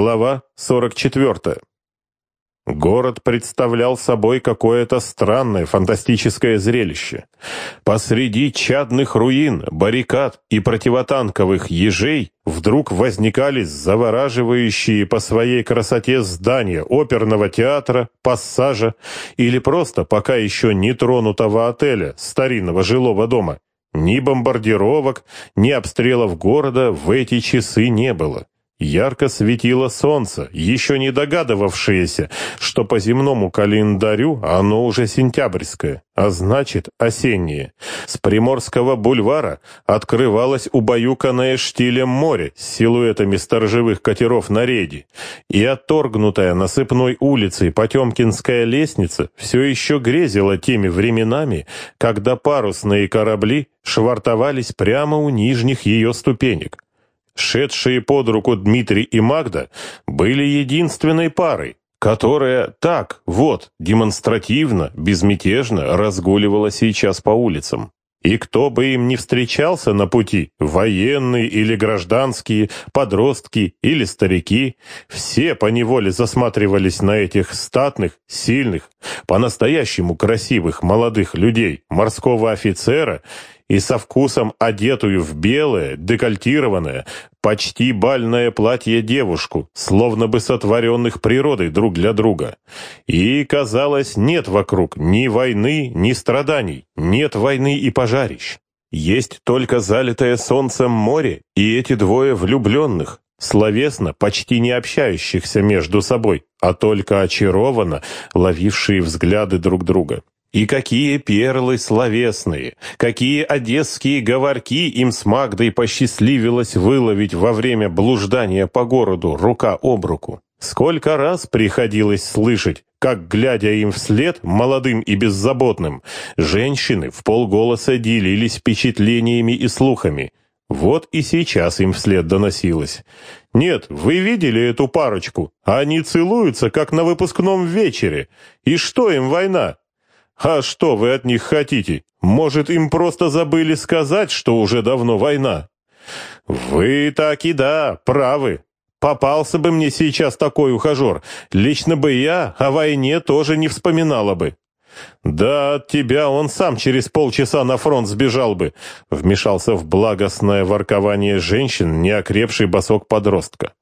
Глава 44. Город представлял собой какое-то странное фантастическое зрелище. Посреди чадных руин, баррикад и противотанковых ежей вдруг возникали завораживающие по своей красоте здания оперного театра, пассажа или просто пока еще не тронутого отеля, старинного жилого дома. Ни бомбардировок, ни обстрелов города в эти часы не было. Ярко светило солнце, еще не догадывавшееся, что по земному календарю оно уже сентябрьское, а значит осеннее. С Приморского бульвара открывалось убаюканное штилем море с силуэтами сторожевых катеров на рейде, и отторгнутая насыпной улицей Потемкинская лестница все еще грезила теми временами, когда парусные корабли швартовались прямо у нижних ее ступенек. Шедшие под руку Дмитрий и Магда были единственной парой, которая так, вот, демонстративно, безмятежно разгуливала сейчас по улицам. И кто бы им ни встречался на пути, военные или гражданские, подростки или старики, все поневоле засматривались на этих статных, сильных, по-настоящему красивых молодых людей, морского офицера и со вкусом одетую в белое, декольтированное, почти бальное платье девушку, словно бы сотворенных природой друг для друга. И, казалось, нет вокруг ни войны, ни страданий, нет войны и пожарищ. Есть только залитое солнцем море и эти двое влюбленных, словесно почти не общающихся между собой, а только очарованно ловившие взгляды друг друга. И какие перлы словесные, какие одесские говорки им с Магдой посчастливилось выловить во время блуждания по городу рука об руку. Сколько раз приходилось слышать, как, глядя им вслед, молодым и беззаботным, женщины в полголоса делились впечатлениями и слухами. Вот и сейчас им вслед доносилось. «Нет, вы видели эту парочку? Они целуются, как на выпускном вечере. И что им война? А что вы от них хотите? Может, им просто забыли сказать, что уже давно война? Вы так и да, правы. Попался бы мне сейчас такой ухажер. Лично бы я о войне тоже не вспоминала бы. «Да от тебя он сам через полчаса на фронт сбежал бы», — вмешался в благостное воркование женщин неокрепший босок подростка.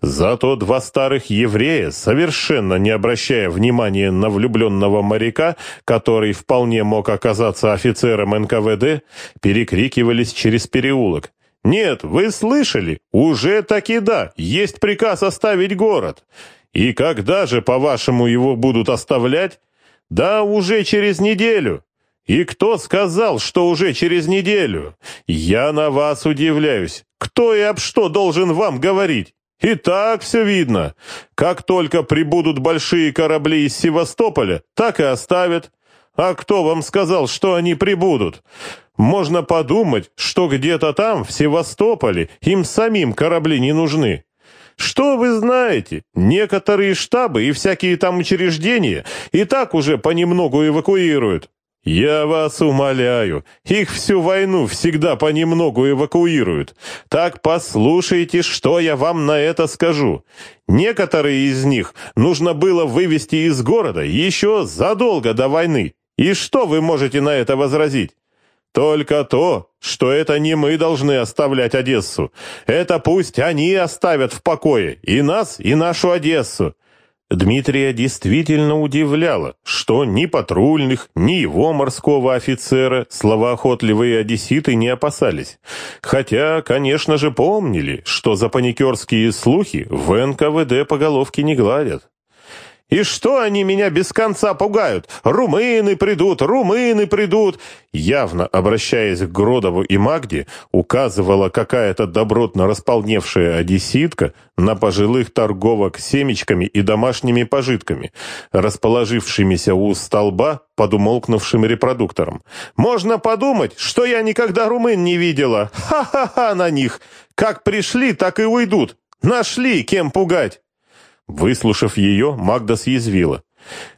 Зато два старых еврея, совершенно не обращая внимания на влюбленного моряка, который вполне мог оказаться офицером НКВД, перекрикивались через переулок. «Нет, вы слышали? Уже таки да, есть приказ оставить город. И когда же, по-вашему, его будут оставлять? Да уже через неделю. И кто сказал, что уже через неделю? Я на вас удивляюсь. Кто и об что должен вам говорить? И так все видно. Как только прибудут большие корабли из Севастополя, так и оставят. А кто вам сказал, что они прибудут? Можно подумать, что где-то там, в Севастополе, им самим корабли не нужны. Что вы знаете? Некоторые штабы и всякие там учреждения и так уже понемногу эвакуируют. «Я вас умоляю, их всю войну всегда понемногу эвакуируют. Так послушайте, что я вам на это скажу. Некоторые из них нужно было вывести из города еще задолго до войны. И что вы можете на это возразить? Только то, что это не мы должны оставлять Одессу. Это пусть они оставят в покое и нас, и нашу Одессу. Дмитрия действительно удивляло, что ни патрульных, ни его морского офицера словоохотливые одесситы не опасались. Хотя, конечно же, помнили, что за паникерские слухи в НКВД по головке не гладят. И что они меня без конца пугают? Румыны придут, румыны придут!» Явно обращаясь к Гродову и Магде, указывала какая-то добротно располневшая одесситка на пожилых торговок семечками и домашними пожитками, расположившимися у столба под умолкнувшим репродуктором. «Можно подумать, что я никогда румын не видела! Ха-ха-ха на них! Как пришли, так и уйдут! Нашли, кем пугать!» Выслушав ее, Магда съязвила.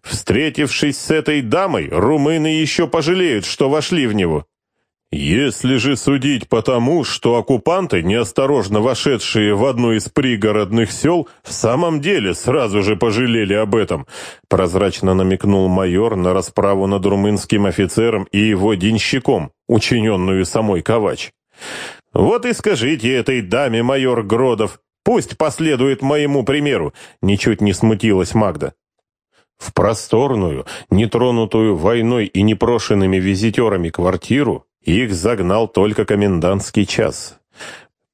«Встретившись с этой дамой, румыны еще пожалеют, что вошли в него». Если же судить по тому, что оккупанты, неосторожно вошедшие в одну из пригородных сел, в самом деле сразу же пожалели об этом, прозрачно намекнул майор на расправу над румынским офицером и его денщиком, учиненную самой Ковач. «Вот и скажите этой даме, майор Гродов, пусть последует моему примеру», ничуть не смутилась Магда. В просторную, нетронутую войной и непрошенными визитерами квартиру их загнал только комендантский час.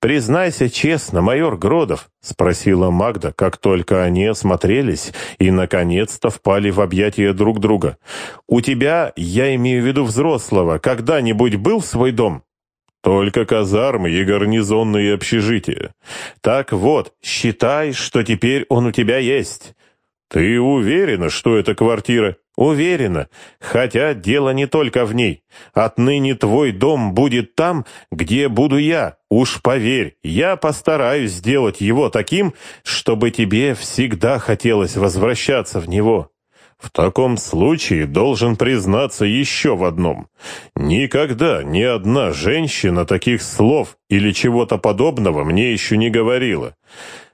«Признайся честно, майор Гродов», — спросила Магда, как только они осмотрелись и, наконец-то, впали в объятия друг друга. «У тебя, я имею в виду взрослого, когда-нибудь был свой дом?» «Только казармы и гарнизонные общежития. Так вот, считай, что теперь он у тебя есть. «Ты уверена, что это квартира?» «Уверена. Хотя дело не только в ней. Отныне твой дом будет там, где буду я. Уж поверь, я постараюсь сделать его таким, чтобы тебе всегда хотелось возвращаться в него». В таком случае должен признаться еще в одном. Никогда ни одна женщина таких слов или чего-то подобного мне еще не говорила.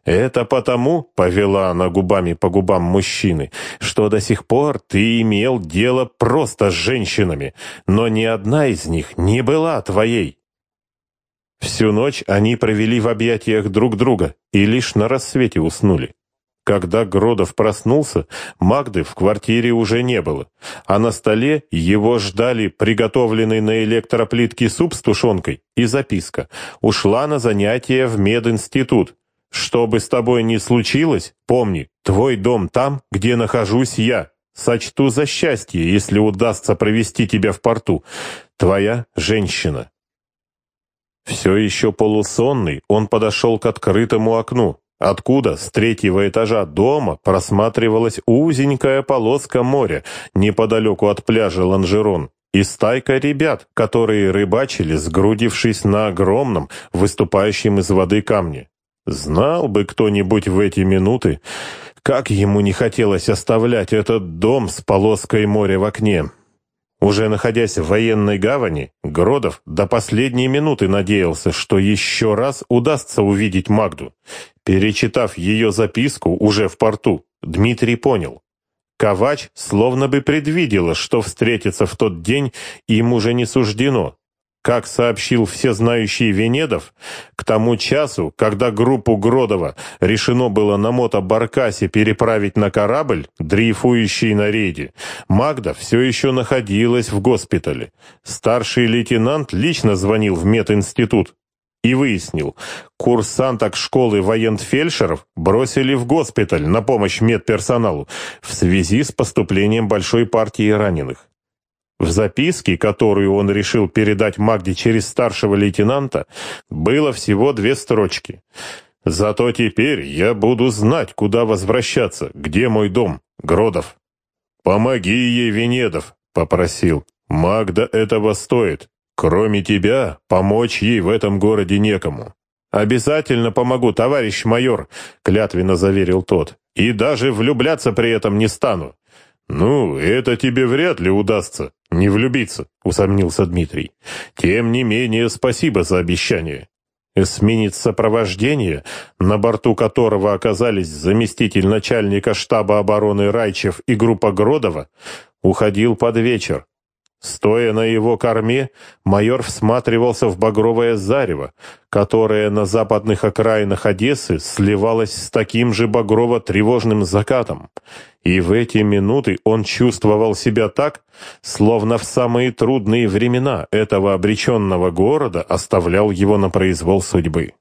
«Это потому», — повела она губами по губам мужчины, «что до сих пор ты имел дело просто с женщинами, но ни одна из них не была твоей». Всю ночь они провели в объятиях друг друга и лишь на рассвете уснули. Когда Гродов проснулся, Магды в квартире уже не было, а на столе его ждали приготовленный на электроплитке суп с тушенкой и записка «Ушла на занятия в мединститут. Что бы с тобой ни случилось, помни, твой дом там, где нахожусь я. Сочту за счастье, если удастся провести тебя в порту. Твоя женщина». Все еще полусонный, он подошел к открытому окну, откуда с третьего этажа дома просматривалась узенькая полоска моря неподалеку от пляжа Ланжерон и стайка ребят, которые рыбачили, сгрудившись на огромном, выступающем из воды камне. Знал бы кто-нибудь в эти минуты, как ему не хотелось оставлять этот дом с полоской моря в окне. Уже находясь в военной гавани, Гродов до последней минуты надеялся, что еще раз удастся увидеть Магду. Перечитав ее записку уже в порту, Дмитрий понял. Ковач словно бы предвидела, что встретиться в тот день им уже не суждено, как сообщил всезнающий Венедов, к тому часу, когда группу Гродова решено было на мотобаркасе переправить на корабль, дрейфующий на рейде, Магда все еще находилась в госпитале. Старший лейтенант лично звонил в мединститут и выяснил, курсанток школы военфельдшеров бросили в госпиталь на помощь медперсоналу в связи с поступлением большой партии раненых. В записке, которую он решил передать Магде через старшего лейтенанта, было всего две строчки. «Зато теперь я буду знать, куда возвращаться, где мой дом, Гродов». «Помоги ей, Венедов», — попросил. «Магда этого стоит. Кроме тебя, помочь ей в этом городе некому». «Обязательно помогу, товарищ майор», — клятвенно заверил тот. «И даже влюбляться при этом не стану. «Ну, это тебе вряд ли удастся, не влюбиться», — усомнился Дмитрий. «Тем не менее, спасибо за обещание». Эсминец сопровождения, на борту которого оказались заместитель начальника штаба обороны Райчев и группа Гродова, уходил под вечер, Стоя на его корме, майор всматривался в багровое зарево, которое на западных окраинах Одессы сливалось с таким же багрово-тревожным закатом. И в эти минуты он чувствовал себя так, словно в самые трудные времена этого обреченного города оставлял его на произвол судьбы.